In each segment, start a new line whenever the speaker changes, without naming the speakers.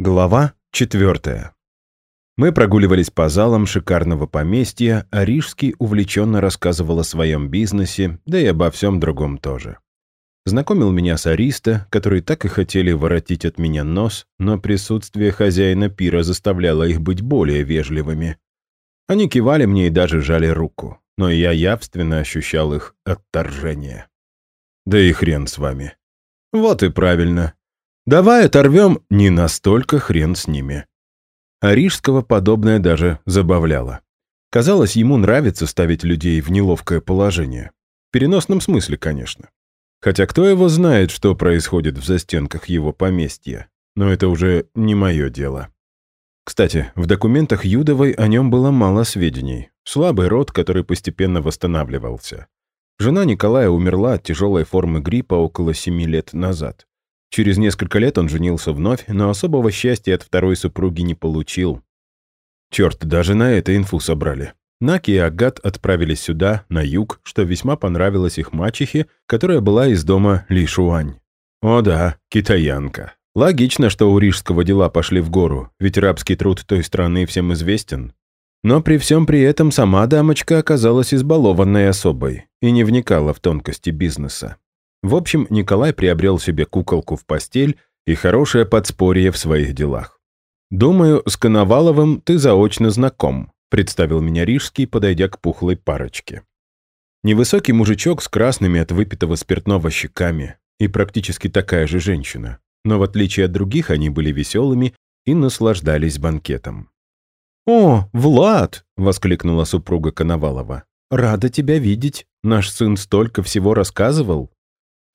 Глава четвертая. Мы прогуливались по залам шикарного поместья, а Рижский увлеченно рассказывал о своем бизнесе, да и обо всем другом тоже. Знакомил меня с Ариста, которые так и хотели воротить от меня нос, но присутствие хозяина пира заставляло их быть более вежливыми. Они кивали мне и даже жали руку, но я явственно ощущал их отторжение. Да и хрен с вами. Вот и правильно. Давай оторвем не настолько хрен с ними. А Рижского подобное даже забавляло. Казалось, ему нравится ставить людей в неловкое положение. В переносном смысле, конечно. Хотя кто его знает, что происходит в застенках его поместья. Но это уже не мое дело. Кстати, в документах Юдовой о нем было мало сведений. Слабый род, который постепенно восстанавливался. Жена Николая умерла от тяжелой формы гриппа около семи лет назад. Через несколько лет он женился вновь, но особого счастья от второй супруги не получил. Черт, даже на это инфу собрали. Наки и Агат отправились сюда, на юг, что весьма понравилось их мачехе, которая была из дома Лишуань. О да, китаянка. Логично, что у рижского дела пошли в гору, ведь рабский труд той страны всем известен. Но при всем при этом сама дамочка оказалась избалованной особой и не вникала в тонкости бизнеса. В общем, Николай приобрел себе куколку в постель и хорошее подспорье в своих делах. «Думаю, с Коноваловым ты заочно знаком», представил меня Рижский, подойдя к пухлой парочке. Невысокий мужичок с красными от выпитого спиртного щеками и практически такая же женщина, но в отличие от других они были веселыми и наслаждались банкетом. «О, Влад!» — воскликнула супруга Коновалова. «Рада тебя видеть. Наш сын столько всего рассказывал».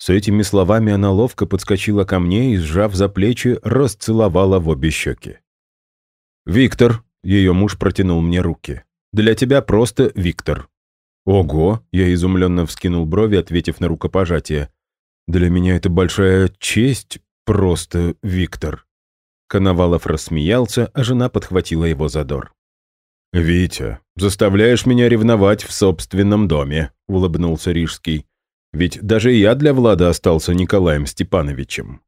С этими словами она ловко подскочила ко мне и, сжав за плечи, расцеловала в обе щеки. «Виктор», — ее муж протянул мне руки, — «для тебя просто Виктор». «Ого!» — я изумленно вскинул брови, ответив на рукопожатие. «Для меня это большая честь, просто Виктор». Коновалов рассмеялся, а жена подхватила его задор. «Витя, заставляешь меня ревновать в собственном доме», — улыбнулся Рижский. Ведь даже я для Влада остался Николаем Степановичем.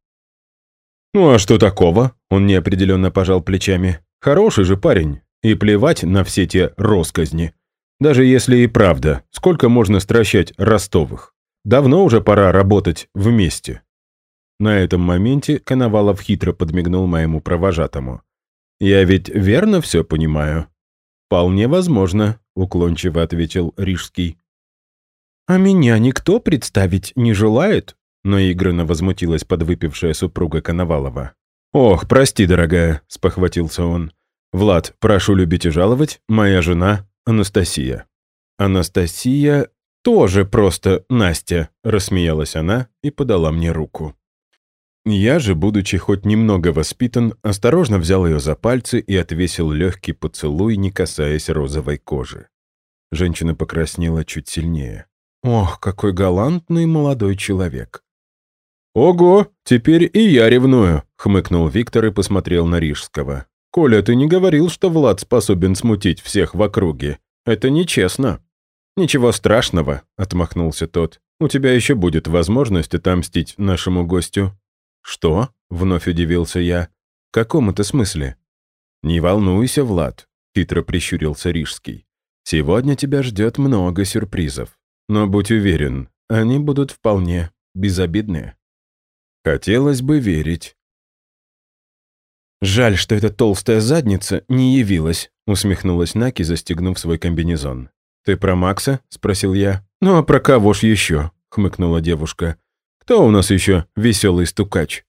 «Ну а что такого?» – он неопределенно пожал плечами. «Хороший же парень. И плевать на все те росказни. Даже если и правда, сколько можно стращать Ростовых? Давно уже пора работать вместе». На этом моменте Коновалов хитро подмигнул моему провожатому. «Я ведь верно все понимаю?» «Вполне возможно», — уклончиво ответил Рижский. «А меня никто представить не желает?» наигранно возмутилась подвыпившая супруга Коновалова. «Ох, прости, дорогая», — спохватился он. «Влад, прошу любить и жаловать, моя жена Анастасия». «Анастасия тоже просто Настя», — рассмеялась она и подала мне руку. Я же, будучи хоть немного воспитан, осторожно взял ее за пальцы и отвесил легкий поцелуй, не касаясь розовой кожи. Женщина покраснела чуть сильнее. Ох, какой галантный молодой человек. «Ого, теперь и я ревную», — хмыкнул Виктор и посмотрел на Рижского. «Коля, ты не говорил, что Влад способен смутить всех в округе. Это нечестно». «Ничего страшного», — отмахнулся тот. «У тебя еще будет возможность отомстить нашему гостю». «Что?» — вновь удивился я. «В каком это смысле?» «Не волнуйся, Влад», — хитро прищурился Рижский. «Сегодня тебя ждет много сюрпризов. Но будь уверен, они будут вполне безобидные. Хотелось бы верить. «Жаль, что эта толстая задница не явилась», усмехнулась Наки, застегнув свой комбинезон. «Ты про Макса?» – спросил я. «Ну а про кого ж еще?» – хмыкнула девушка. «Кто у нас еще веселый стукач?»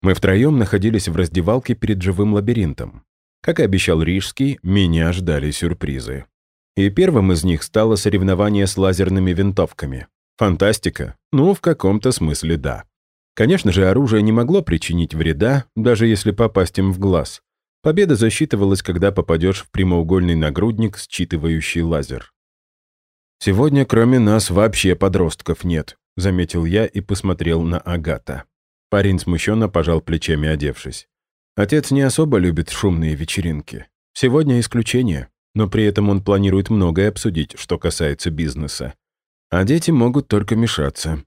Мы втроем находились в раздевалке перед живым лабиринтом. Как и обещал Рижский, меня ждали сюрпризы. И первым из них стало соревнование с лазерными винтовками. Фантастика? Ну, в каком-то смысле да. Конечно же, оружие не могло причинить вреда, даже если попасть им в глаз. Победа засчитывалась, когда попадешь в прямоугольный нагрудник, считывающий лазер. «Сегодня кроме нас вообще подростков нет», — заметил я и посмотрел на Агата. Парень смущенно пожал плечами, одевшись. «Отец не особо любит шумные вечеринки. Сегодня исключение но при этом он планирует многое обсудить, что касается бизнеса. А дети могут только мешаться.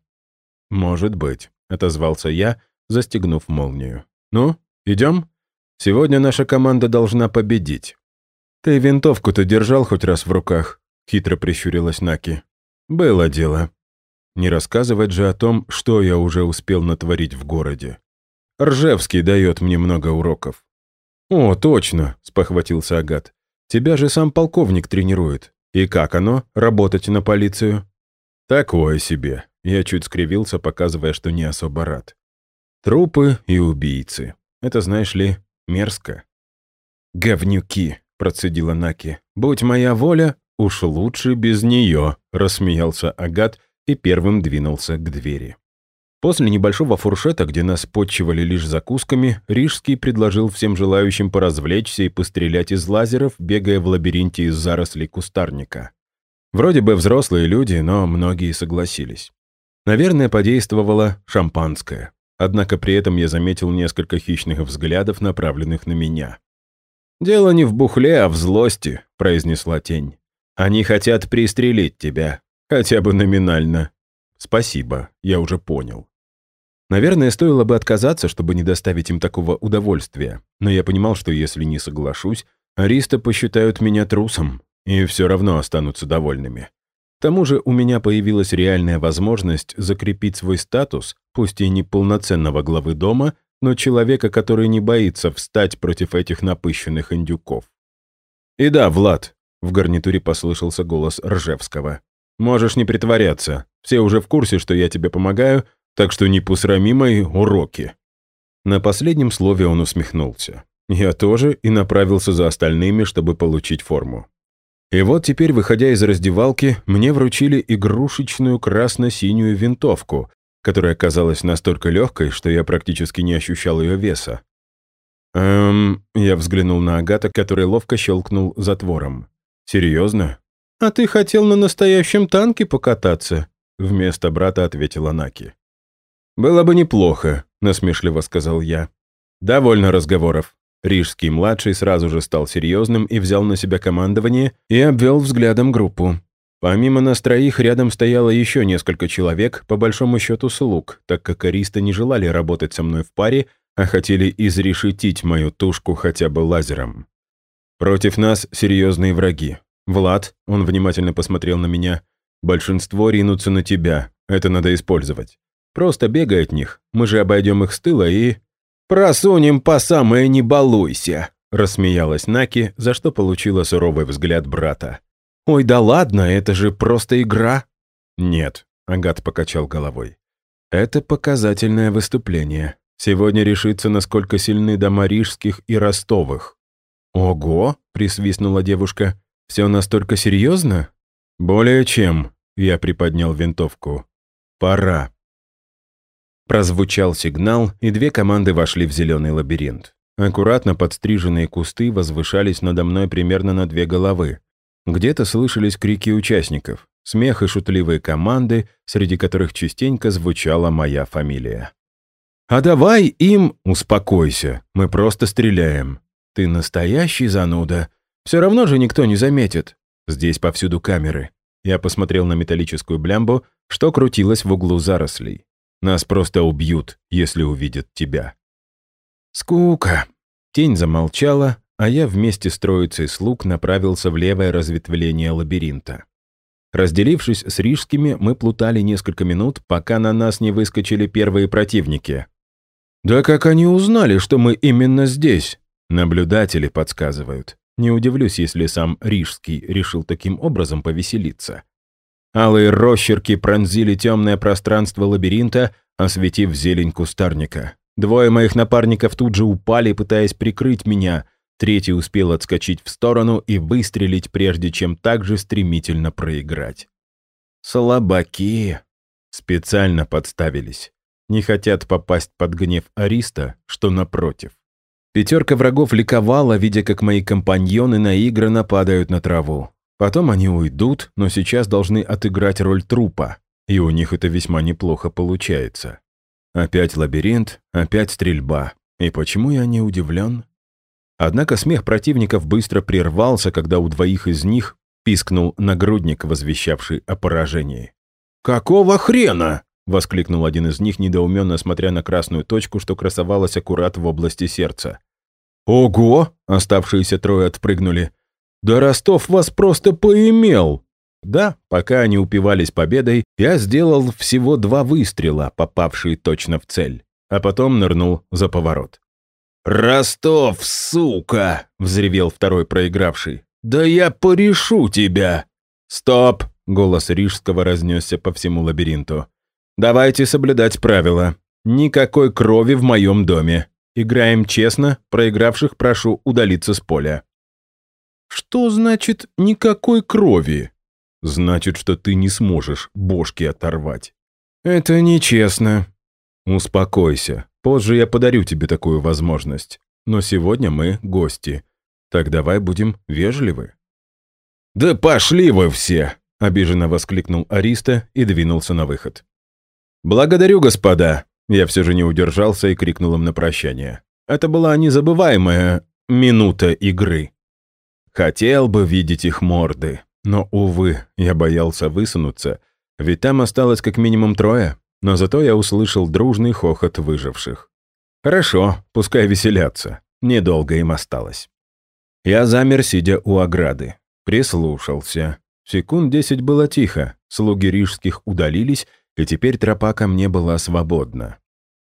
«Может быть», — отозвался я, застегнув молнию. «Ну, идем?» Сегодня наша команда должна победить. Ты винтовку-то держал хоть раз в руках? Хитро прищурилась Наки. Было дело. Не рассказывать же о том, что я уже успел натворить в городе. Ржевский дает мне много уроков. «О, точно!» – спохватился Агат. «Тебя же сам полковник тренирует. И как оно, работать на полицию?» «Такое себе!» – я чуть скривился, показывая, что не особо рад. «Трупы и убийцы. Это, знаешь ли, мерзко». «Говнюки!» – процедила Наки. «Будь моя воля, уж лучше без нее!» – рассмеялся Агат и первым двинулся к двери. После небольшого фуршета, где нас подчивали лишь закусками, Рижский предложил всем желающим поразвлечься и пострелять из лазеров, бегая в лабиринте из зарослей кустарника. Вроде бы взрослые люди, но многие согласились. Наверное, подействовало шампанское. Однако при этом я заметил несколько хищных взглядов, направленных на меня. «Дело не в бухле, а в злости», — произнесла тень. «Они хотят пристрелить тебя, хотя бы номинально». «Спасибо, я уже понял». Наверное, стоило бы отказаться, чтобы не доставить им такого удовольствия, но я понимал, что если не соглашусь, ариста посчитают меня трусом и все равно останутся довольными. К тому же у меня появилась реальная возможность закрепить свой статус, пусть и не полноценного главы дома, но человека, который не боится встать против этих напыщенных индюков. «И да, Влад», — в гарнитуре послышался голос Ржевского, «можешь не притворяться. Все уже в курсе, что я тебе помогаю, так что не посрами мои уроки». На последнем слове он усмехнулся. Я тоже и направился за остальными, чтобы получить форму. И вот теперь, выходя из раздевалки, мне вручили игрушечную красно-синюю винтовку, которая оказалась настолько легкой, что я практически не ощущал ее веса. «Эм...» — я взглянул на Агата, который ловко щелкнул затвором. «Серьезно?» «А ты хотел на настоящем танке покататься?» Вместо брата ответила Наки. «Было бы неплохо», — насмешливо сказал я. «Довольно разговоров». Рижский-младший сразу же стал серьезным и взял на себя командование и обвел взглядом группу. Помимо нас троих, рядом стояло еще несколько человек, по большому счету слуг, так как аристы не желали работать со мной в паре, а хотели изрешетить мою тушку хотя бы лазером. Против нас серьезные враги. Влад, он внимательно посмотрел на меня, большинство ринутся на тебя, это надо использовать. Просто бегай от них, мы же обойдем их с тыла и...» «Просунем по самое не балуйся», — рассмеялась Наки, за что получила суровый взгляд брата. «Ой, да ладно, это же просто игра». «Нет», — Агат покачал головой. «Это показательное выступление. Сегодня решится, насколько сильны дома Рижских и Ростовых». «Ого!» — присвистнула девушка. «Все настолько серьезно?» «Более чем», — я приподнял винтовку. «Пора». Прозвучал сигнал, и две команды вошли в зеленый лабиринт. Аккуратно подстриженные кусты возвышались надо мной примерно на две головы. Где-то слышались крики участников, смех и шутливые команды, среди которых частенько звучала моя фамилия. «А давай им...» «Успокойся, мы просто стреляем». «Ты настоящий зануда. Все равно же никто не заметит. Здесь повсюду камеры». Я посмотрел на металлическую блямбу, что крутилась в углу зарослей. Нас просто убьют, если увидят тебя». «Скука!» Тень замолчала, а я вместе с троицей слуг направился в левое разветвление лабиринта. Разделившись с рижскими, мы плутали несколько минут, пока на нас не выскочили первые противники. «Да как они узнали, что мы именно здесь?» Наблюдатели подсказывают. Не удивлюсь, если сам Рижский решил таким образом повеселиться. Алые росчерки пронзили темное пространство лабиринта, осветив зелень кустарника. Двое моих напарников тут же упали, пытаясь прикрыть меня. Третий успел отскочить в сторону и выстрелить, прежде чем так же стремительно проиграть. Слабаки. Специально подставились. Не хотят попасть под гнев Ариста, что напротив. Пятерка врагов ликовала, видя, как мои компаньоны наигранно падают на траву. Потом они уйдут, но сейчас должны отыграть роль трупа, и у них это весьма неплохо получается. Опять лабиринт, опять стрельба. И почему я не удивлен? Однако смех противников быстро прервался, когда у двоих из них пискнул нагрудник, возвещавший о поражении. «Какого хрена?» — воскликнул один из них, недоуменно смотря на красную точку, что красовалась аккурат в области сердца. «Ого!» — оставшиеся трое отпрыгнули. «Да Ростов вас просто поимел!» Да, пока они упивались победой, я сделал всего два выстрела, попавшие точно в цель, а потом нырнул за поворот. «Ростов, сука!» — взревел второй проигравший. «Да я порешу тебя!» «Стоп!» — голос Рижского разнесся по всему лабиринту. «Давайте соблюдать правила. Никакой крови в моем доме. Играем честно, проигравших прошу удалиться с поля». «Что значит «никакой крови»?» «Значит, что ты не сможешь бошки оторвать». «Это нечестно». «Успокойся. Позже я подарю тебе такую возможность. Но сегодня мы гости. Так давай будем вежливы». «Да пошли вы все!» — обиженно воскликнул Ариста и двинулся на выход. «Благодарю, господа!» Я все же не удержался и крикнул им на прощание. Это была незабываемая минута игры. Хотел бы видеть их морды, но, увы, я боялся высунуться, ведь там осталось как минимум трое но зато я услышал дружный хохот выживших. Хорошо, пускай веселятся, недолго им осталось. Я замер, сидя у ограды. Прислушался. Секунд десять было тихо, слуги рижских удалились, и теперь тропа ко мне была свободна.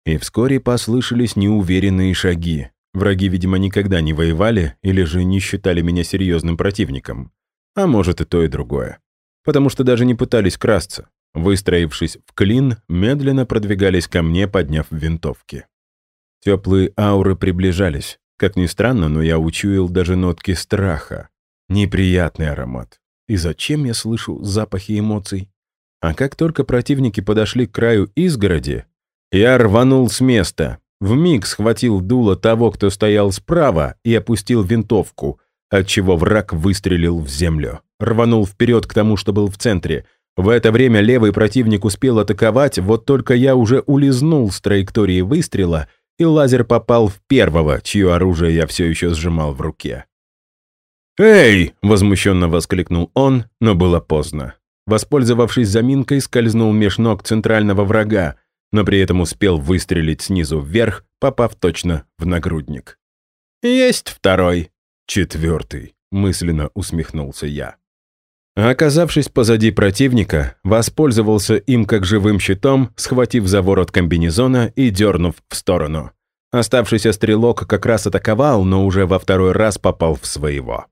И вскоре послышались неуверенные шаги. Враги, видимо, никогда не воевали или же не считали меня серьезным противником. А может и то, и другое. Потому что даже не пытались красться. Выстроившись в клин, медленно продвигались ко мне, подняв винтовки. Теплые ауры приближались. Как ни странно, но я учуял даже нотки страха. Неприятный аромат. И зачем я слышу запахи эмоций? А как только противники подошли к краю изгороди, я рванул с места, вмиг схватил дуло того, кто стоял справа, и опустил винтовку, отчего враг выстрелил в землю. Рванул вперед к тому, что был в центре — в это время левый противник успел атаковать, вот только я уже улизнул с траектории выстрела, и лазер попал в первого, чье оружие я все еще сжимал в руке. «Эй!» – возмущенно воскликнул он, но было поздно. Воспользовавшись заминкой, скользнул меж ног центрального врага, но при этом успел выстрелить снизу вверх, попав точно в нагрудник. «Есть второй!» «Четвертый!» – мысленно усмехнулся я. Оказавшись позади противника, воспользовался им как живым щитом, схватив за ворот комбинезона и дернув в сторону. Оставшийся стрелок как раз атаковал, но уже во второй раз попал в своего.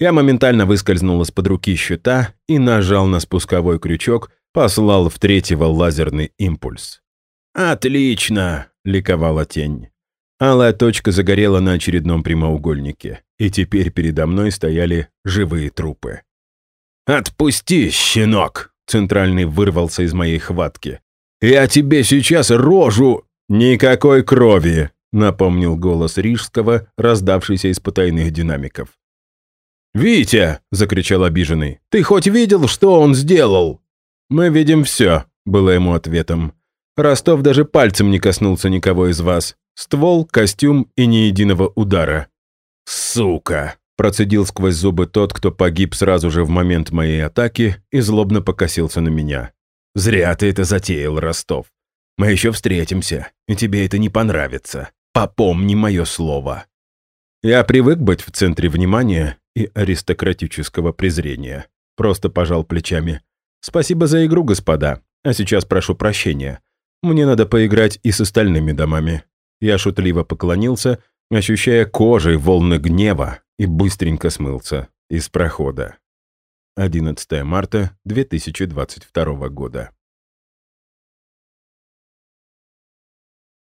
Я моментально выскользнул из-под руки щита и нажал на спусковой крючок, послал в третьего лазерный импульс. «Отлично!» — ликовала тень. Алая точка загорела на очередном прямоугольнике, и теперь передо мной стояли живые трупы. «Отпусти, щенок!» Центральный вырвался из моей хватки. «Я тебе сейчас рожу!» «Никакой крови!» напомнил голос Рижского, раздавшийся из потайных динамиков. «Витя!» – закричал обиженный. «Ты хоть видел, что он сделал?» «Мы видим все», – было ему ответом. «Ростов даже пальцем не коснулся никого из вас. Ствол, костюм и ни единого удара». «Сука!» Процедил сквозь зубы тот, кто погиб сразу же в момент моей атаки и злобно покосился на меня. «Зря ты это затеял, Ростов. Мы еще встретимся, и тебе это не понравится. Попомни мое слово». Я привык быть в центре внимания и аристократического презрения. Просто пожал плечами. «Спасибо за игру, господа. А сейчас прошу прощения. Мне надо поиграть и с остальными домами». Я шутливо поклонился, ощущая кожей волны гнева, и быстренько смылся из прохода. 11 марта 2022 года.